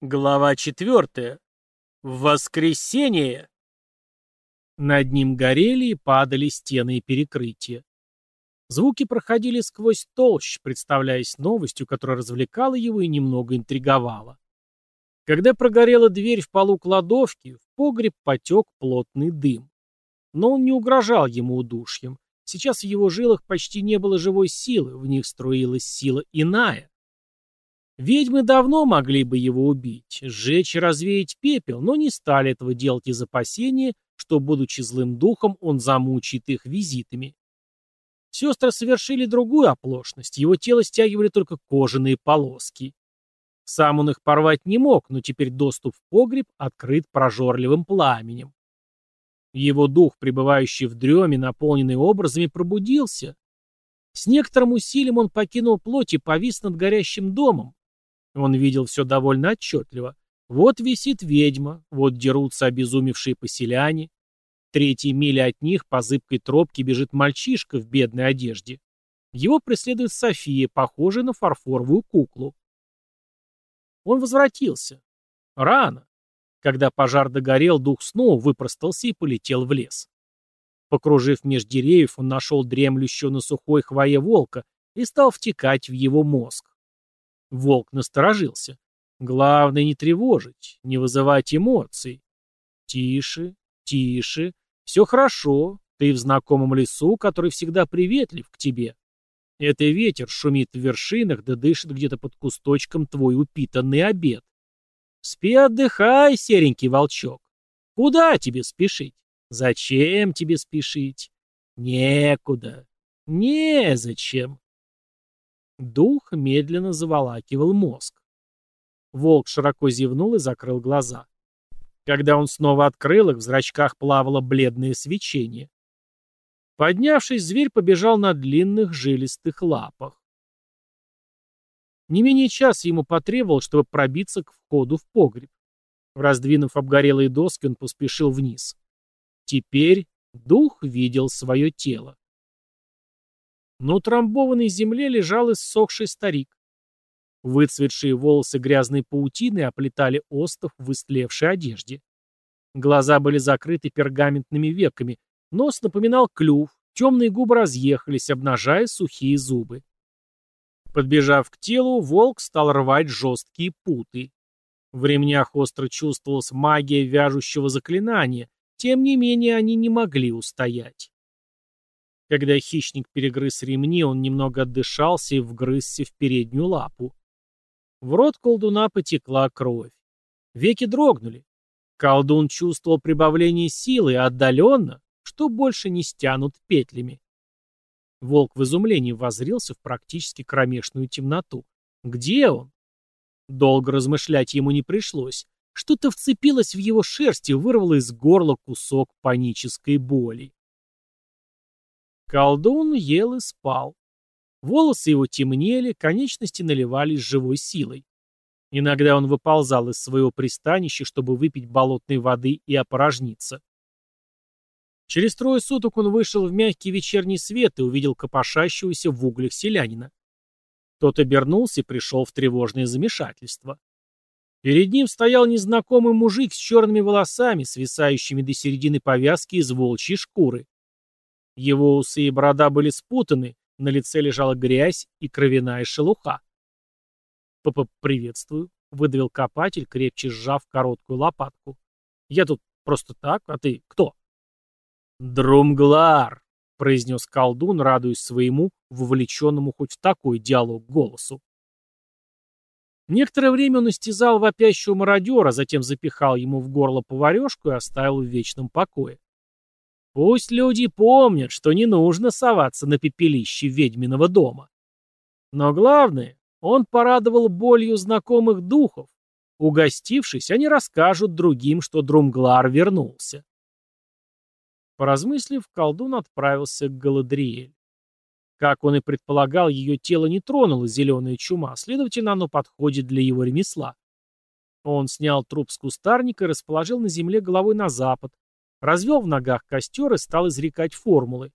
Глава четвертая. В воскресенье. Над ним горели и падали стены и перекрытия. Звуки проходили сквозь толщ, представляясь новостью, которая развлекала его и немного интриговала. Когда прогорела дверь в полу кладовки, в погреб потек плотный дым. Но он не угрожал ему удушьем. Сейчас в его жилах почти не было живой силы, в них струилась сила иная. Ведьмы давно могли бы его убить, сжечь и развеять пепел, но не стали этого делать из опасения, что, будучи злым духом, он замучит их визитами. Сестры совершили другую оплошность, его тело стягивали только кожаные полоски. Сам он их порвать не мог, но теперь доступ в погреб открыт прожорливым пламенем. Его дух, пребывающий в дреме, наполненный образами, пробудился. С некоторым усилием он покинул плоть и повис над горящим домом, он видел все довольно отчетливо. Вот висит ведьма, вот дерутся обезумевшие поселяне. Третьей мили от них по зыбкой тропке бежит мальчишка в бедной одежде. Его преследует София, похожая на фарфоровую куклу. Он возвратился. Рано. Когда пожар догорел, дух снова выпростался и полетел в лес. Покружив меж деревьев, он нашел дремлющего на сухой хвое волка и стал втекать в его мозг. Волк насторожился. Главное не тревожить, не вызывать эмоций. Тише, тише, все хорошо, ты в знакомом лесу, который всегда приветлив к тебе. Это ветер шумит в вершинах, да дышит где-то под кусточком твой упитанный обед. Спи, отдыхай, серенький волчок. Куда тебе спешить? Зачем тебе спешить? Некуда. Незачем. Дух медленно заволакивал мозг. Волк широко зевнул и закрыл глаза. Когда он снова открыл их, в зрачках плавало бледное свечение. Поднявшись, зверь побежал на длинных жилистых лапах. Не менее часа ему потребовалось, чтобы пробиться к входу в погреб. Раздвинув обгорелые доски, он поспешил вниз. Теперь дух видел свое тело. На утрамбованной земле лежал иссохший старик. Выцветшие волосы грязной паутины оплетали остов в истлевшей одежде. Глаза были закрыты пергаментными веками, нос напоминал клюв, темные губы разъехались, обнажая сухие зубы. Подбежав к телу, волк стал рвать жесткие путы. В ремнях остро чувствовалась магия вяжущего заклинания, тем не менее они не могли устоять. Когда хищник перегрыз ремни, он немного отдышался и вгрызся в переднюю лапу. В рот колдуна потекла кровь. Веки дрогнули. Колдун чувствовал прибавление силы, отдаленно, что больше не стянут петлями. Волк в изумлении воззрился в практически кромешную темноту. Где он? Долго размышлять ему не пришлось. Что-то вцепилось в его шерсть и вырвало из горла кусок панической боли. Колдун ел и спал. Волосы его темнели, конечности наливались живой силой. Иногда он выползал из своего пристанища, чтобы выпить болотной воды и опорожниться. Через трое суток он вышел в мягкий вечерний свет и увидел копошащегося в углях селянина. Тот обернулся и пришел в тревожное замешательство. Перед ним стоял незнакомый мужик с черными волосами, свисающими до середины повязки из волчьей шкуры. Его усы и борода были спутаны, на лице лежала грязь и кровяная шелуха. п приветствую», — выдавил копатель, крепче сжав короткую лопатку. «Я тут просто так, а ты кто?» «Друмглар», — произнес колдун, радуясь своему, вовлеченному хоть в такой диалог голосу. Некоторое время он истязал вопящего мародера, затем запихал ему в горло поварешку и оставил в вечном покое. Пусть люди помнят, что не нужно соваться на пепелище ведьминого дома. Но главное, он порадовал болью знакомых духов. Угостившись, они расскажут другим, что Друмглар вернулся. Поразмыслив, колдун отправился к Галадриэль. Как он и предполагал, ее тело не тронула зеленая чума, следовательно, оно подходит для его ремесла. Он снял труп с кустарника и расположил на земле головой на запад, развел в ногах костер и стал изрекать формулы.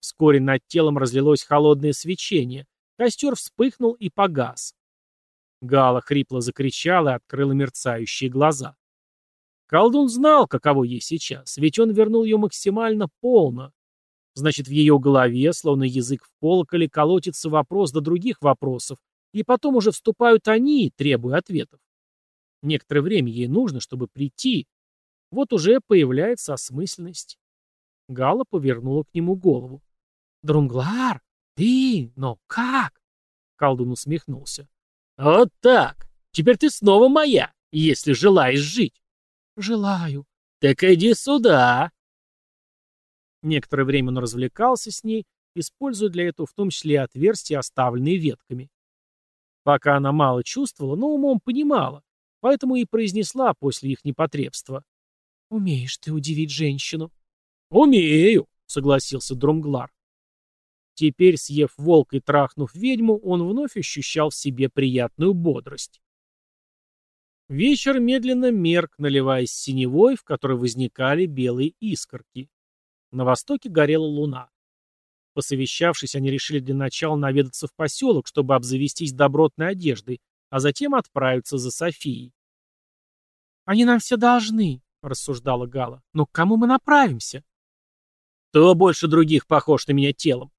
Вскоре над телом разлилось холодное свечение, костер вспыхнул и погас. Гала хрипло закричала и открыла мерцающие глаза. Колдун знал, каково ей сейчас, ведь он вернул ее максимально полно. Значит, в ее голове, словно язык в колоколе, колотится вопрос до других вопросов, и потом уже вступают они, требуя ответов. Некоторое время ей нужно, чтобы прийти. Вот уже появляется осмысленность. Гала повернула к нему голову. «Друмглар, ты? Но как?» Колдун усмехнулся. «Вот так. Теперь ты снова моя, если желаешь жить». «Желаю». «Так иди сюда». Некоторое время он развлекался с ней, используя для этого в том числе и отверстия, оставленные ветками. Пока она мало чувствовала, но умом понимала, поэтому и произнесла после их непотребства. «Умеешь ты удивить женщину». «Умею», — согласился Дромглар. Теперь, съев волк и трахнув ведьму, он вновь ощущал в себе приятную бодрость. Вечер медленно мерк, наливаясь синевой, в которой возникали белые искорки. На востоке горела луна. Посовещавшись, они решили для начала наведаться в поселок, чтобы обзавестись добротной одеждой, а затем отправиться за Софией. «Они нам все должны», — рассуждала Гала. «Но к кому мы направимся?» «Кто больше других похож на меня телом?»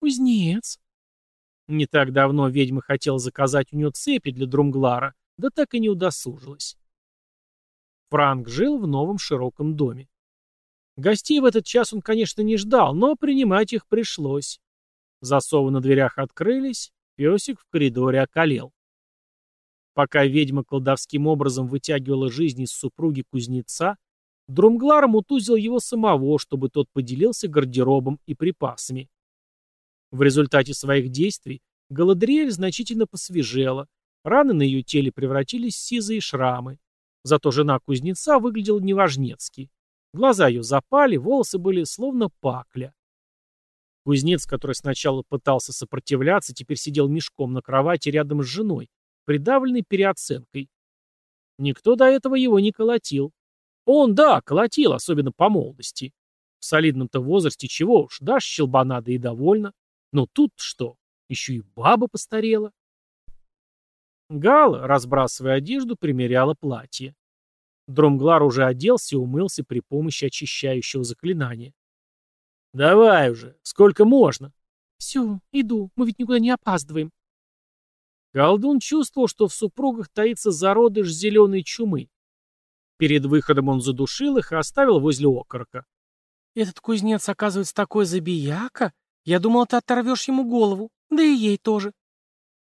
«Кузнец». Не так давно ведьма хотела заказать у нее цепи для Друмглара, да так и не удосужилась. Франк жил в новом широком доме. Гостей в этот час он, конечно, не ждал, но принимать их пришлось. Засовы на дверях открылись, песик в коридоре околел. Пока ведьма колдовским образом вытягивала жизнь из супруги кузнеца, Друмглар мутузил его самого, чтобы тот поделился гардеробом и припасами. В результате своих действий Галадриэль значительно посвежела, раны на ее теле превратились в сизые шрамы. Зато жена кузнеца выглядела неважнецки. Глаза ее запали, волосы были словно пакля. Кузнец, который сначала пытался сопротивляться, теперь сидел мешком на кровати рядом с женой, придавленный переоценкой. Никто до этого его не колотил. Он, да, колотил, особенно по молодости. В солидном-то возрасте чего уж, дашь щелбана, да и довольно. Но тут что? Еще и баба постарела. Гала, разбрасывая одежду, примеряла платье. Дромглар уже оделся и умылся при помощи очищающего заклинания. «Давай уже, сколько можно?» «Все, иду, мы ведь никуда не опаздываем». Колдун чувствовал, что в супругах таится зародыш зеленой чумы. Перед выходом он задушил их и оставил возле окорока. «Этот кузнец, оказывается, такой забияка? Я думал, ты оторвешь ему голову, да и ей тоже».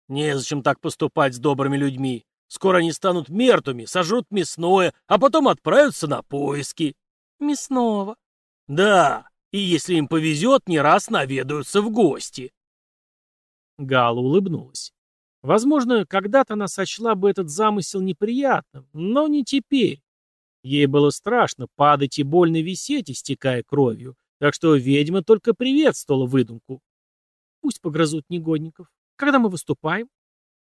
«Незачем так поступать с добрыми людьми. Скоро они станут мертвыми, сожрут мясное, а потом отправятся на поиски». «Мясного». «Да, и если им повезет, не раз наведаются в гости». Гала улыбнулась. Возможно, когда-то она сочла бы этот замысел неприятным, но не теперь. Ей было страшно падать и больно висеть, истекая кровью, так что ведьма только приветствовала выдумку. Пусть погрызут негодников. Когда мы выступаем?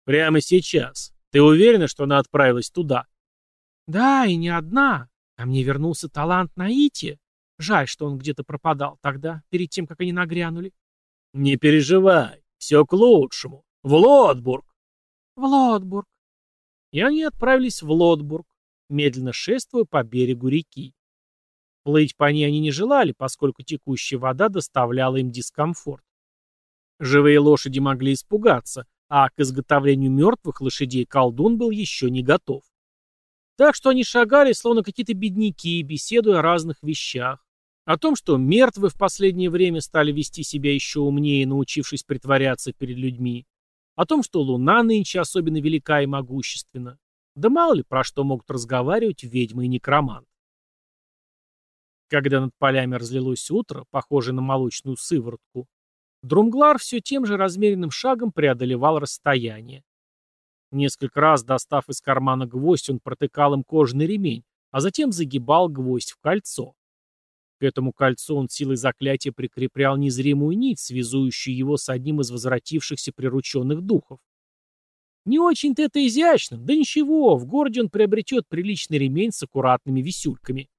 Прямо сейчас. Ты уверена, что она отправилась туда? Да, и не одна. А мне вернулся талант Наити. Жаль, что он где-то пропадал тогда, перед тем, как они нагрянули. Не переживай, все к лучшему. В Лотбург. В Лотбург. И они отправились в Лотбург, медленно шествуя по берегу реки. Плыть по ней они не желали, поскольку текущая вода доставляла им дискомфорт. Живые лошади могли испугаться, а к изготовлению мертвых лошадей колдун был еще не готов. Так что они шагали, словно какие-то бедняки, беседуя о разных вещах. О том, что мертвые в последнее время стали вести себя еще умнее, научившись притворяться перед людьми. О том, что луна нынче особенно велика и могущественна. Да мало ли про что могут разговаривать ведьмы и некромант. Когда над полями разлилось утро, похожее на молочную сыворотку, Друмглар все тем же размеренным шагом преодолевал расстояние. Несколько раз, достав из кармана гвоздь, он протыкал им кожаный ремень, а затем загибал гвоздь в кольцо. К этому кольцу он силой заклятия прикреплял незримую нить, связующую его с одним из возвратившихся прирученных духов. Не очень-то это изящно, да ничего, в городе он приобретет приличный ремень с аккуратными висюльками.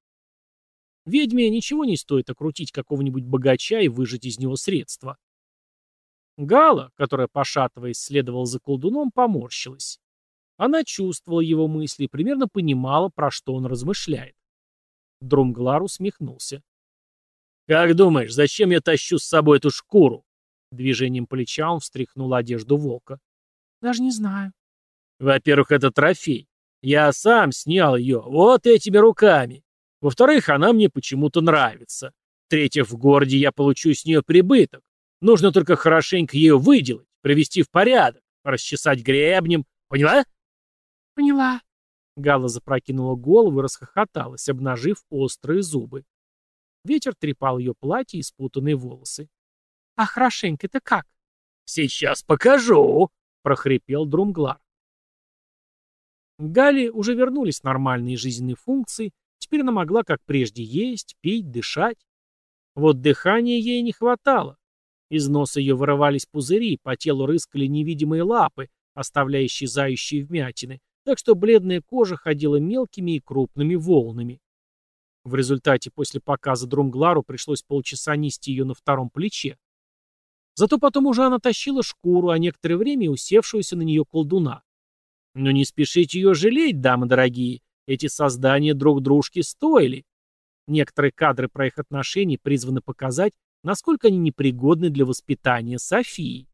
Ведьме ничего не стоит окрутить какого-нибудь богача и выжать из него средства. Гала, которая, пошатываясь, следовала за колдуном, поморщилась. Она чувствовала его мысли и примерно понимала, про что он размышляет. Друмглар усмехнулся. «Как думаешь, зачем я тащу с собой эту шкуру?» Движением плеча он встряхнул одежду волка. «Даже не знаю». «Во-первых, это трофей. Я сам снял ее, вот этими руками. Во-вторых, она мне почему-то нравится. В-третьих, в городе я получу с нее прибыток. Нужно только хорошенько ее выделать, привести в порядок, расчесать гребнем. Поняла? Поняла. Гала запрокинула голову и расхохоталась, обнажив острые зубы. Ветер трепал ее платье и спутанные волосы. «А хорошенько это как?» «Сейчас покажу!» — прохрипел Друмглар. Гали уже вернулись нормальные жизненные функции, теперь она могла, как прежде, есть, пить, дышать. Вот дыхания ей не хватало. Из носа ее вырывались пузыри, по телу рыскали невидимые лапы, оставляя исчезающие вмятины, так что бледная кожа ходила мелкими и крупными волнами. В результате после показа Друмглару пришлось полчаса нести ее на втором плече. Зато потом уже она тащила шкуру, а некоторое время усевшуюся на нее колдуна. Но не спешите ее жалеть, дамы дорогие, эти создания друг дружки стоили. Некоторые кадры про их отношения призваны показать, насколько они непригодны для воспитания Софии.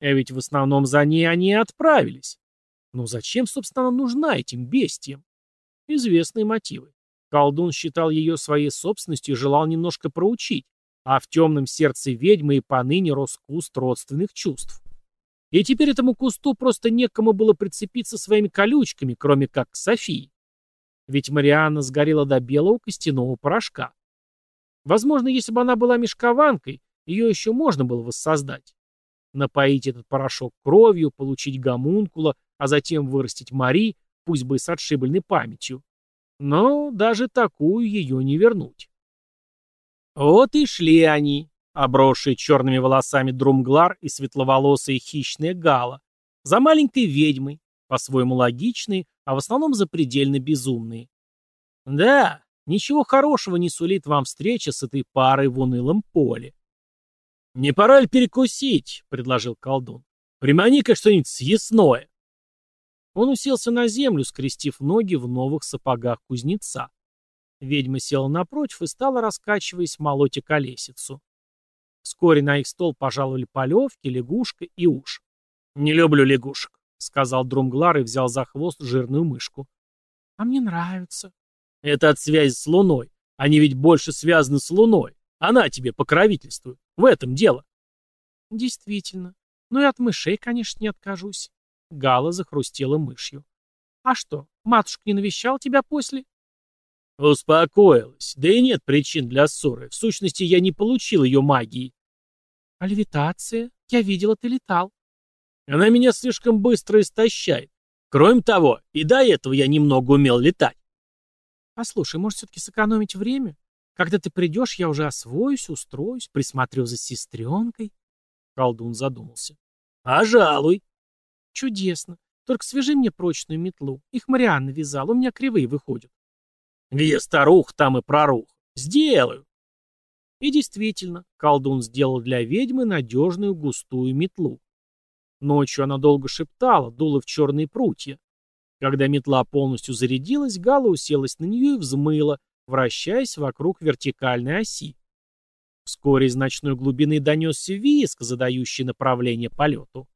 А ведь в основном за ней они и отправились. Но зачем, собственно, нужна этим бестиям? Известные мотивы. Колдун считал ее своей собственностью и желал немножко проучить, а в темном сердце ведьмы и поныне рос куст родственных чувств. И теперь этому кусту просто некому было прицепиться своими колючками, кроме как к Софии. Ведь Марианна сгорела до белого костяного порошка. Возможно, если бы она была мешкованкой, ее еще можно было воссоздать. Напоить этот порошок кровью, получить гомункула, а затем вырастить Мари, пусть бы с отшибленной памятью. Но даже такую ее не вернуть. Вот и шли они, обросшие черными волосами Друмглар и светловолосые хищные Гала, за маленькой ведьмой, по-своему логичные, а в основном запредельно безумные. Да, Ничего хорошего не сулит вам встреча с этой парой в унылом поле. «Не пора ли перекусить?» — предложил колдун. «Примани-ка что-нибудь съестное». Он уселся на землю, скрестив ноги в новых сапогах кузнеца. Ведьма села напротив и стала, раскачиваясь, молоть колесицу. Вскоре на их стол пожаловали полевки, лягушка и уж. «Не люблю лягушек», — сказал Друмглар и взял за хвост жирную мышку. «А мне нравится», это от связи с Луной. Они ведь больше связаны с Луной. Она тебе покровительствует. В этом дело. Действительно. Ну и от мышей, конечно, не откажусь. Гала захрустела мышью. А что, матушка не навещал тебя после? Успокоилась. Да и нет причин для ссоры. В сущности, я не получил ее магии. А левитация? Я видела, ты летал. Она меня слишком быстро истощает. Кроме того, и до этого я немного умел летать. Послушай, может, все-таки сэкономить время? Когда ты придешь, я уже освоюсь, устроюсь, присмотрю за сестренкой. Колдун задумался. А жалуй. Чудесно. Только свяжи мне прочную метлу. Их Марианна вязала, у меня кривые выходят. Где старух, там и прорух. Сделаю. И действительно, колдун сделал для ведьмы надежную густую метлу. Ночью она долго шептала, дула в черные прутья. Когда метла полностью зарядилась, Гала уселась на нее и взмыла, вращаясь вокруг вертикальной оси. Вскоре из ночной глубины донесся виск, задающий направление полету.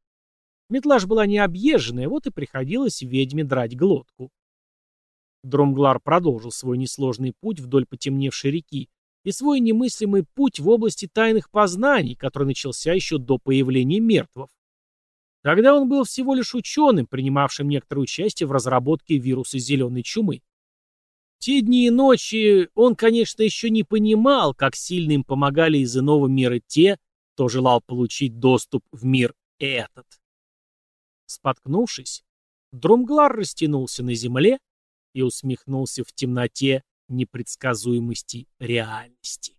Метла ж была необъезженная, вот и приходилось ведьме драть глотку. Дромглар продолжил свой несложный путь вдоль потемневшей реки и свой немыслимый путь в области тайных познаний, который начался еще до появления мертвов. Тогда он был всего лишь ученым, принимавшим некоторое участие в разработке вируса зеленой чумы. Те дни и ночи он, конечно, еще не понимал, как сильно им помогали из иного мира те, кто желал получить доступ в мир этот. Споткнувшись, Друмглар растянулся на земле и усмехнулся в темноте непредсказуемости реальности.